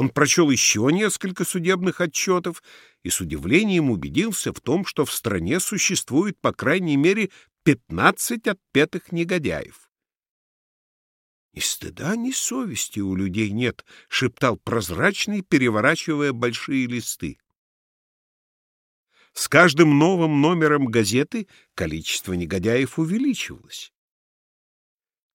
Он прочел еще несколько судебных отчетов и с удивлением убедился в том, что в стране существует по крайней мере 15 отпетых негодяев. «Ни стыда, ни совести у людей нет», — шептал прозрачный, переворачивая большие листы. С каждым новым номером газеты количество негодяев увеличивалось.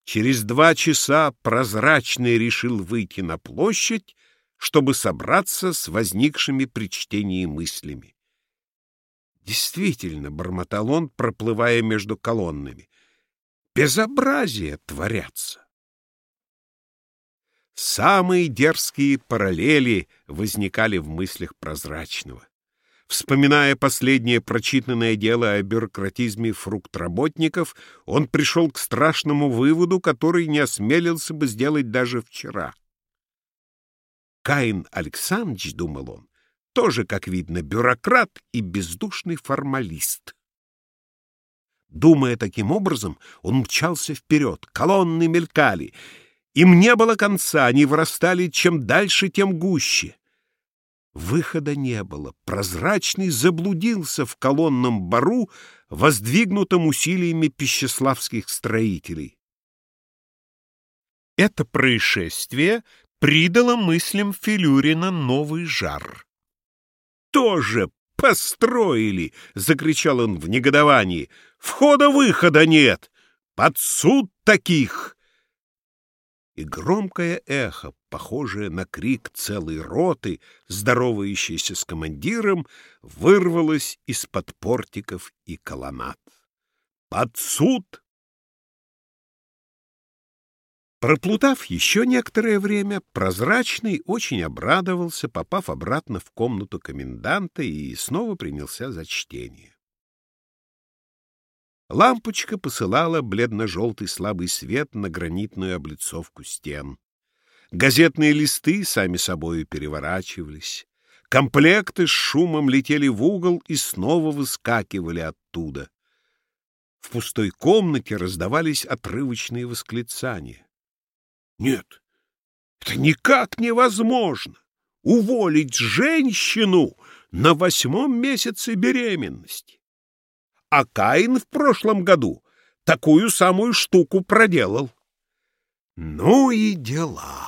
Через два часа прозрачный решил выйти на площадь, чтобы собраться с возникшими при чтении мыслями. Действительно, бормотал он, проплывая между колоннами, безобразие творятся. Самые дерзкие параллели возникали в мыслях прозрачного. Вспоминая последнее прочитанное дело о бюрократизме фруктработников, он пришел к страшному выводу, который не осмелился бы сделать даже вчера. Каин Александрович, думал он, тоже, как видно, бюрократ и бездушный формалист. Думая таким образом, он мчался вперед, колонны мелькали. Им не было конца, они вырастали чем дальше, тем гуще. Выхода не было. Прозрачный заблудился в колонном бару, воздвигнутом усилиями пищеславских строителей. Это происшествие придало мыслям Филюрина новый жар. «Тоже построили!» — закричал он в негодовании. «Входа-выхода нет! Под суд таких!» и громкое эхо, похожее на крик целой роты, здоровающейся с командиром, вырвалось из-под портиков и колоннад. «Под суд!» Проплутав еще некоторое время, прозрачный очень обрадовался, попав обратно в комнату коменданта и снова принялся за чтение. Лампочка посылала бледно-желтый слабый свет на гранитную облицовку стен. Газетные листы сами собою переворачивались. Комплекты с шумом летели в угол и снова выскакивали оттуда. В пустой комнате раздавались отрывочные восклицания. Нет, это никак невозможно! Уволить женщину на восьмом месяце беременности! а Каин в прошлом году такую самую штуку проделал. Ну и дела.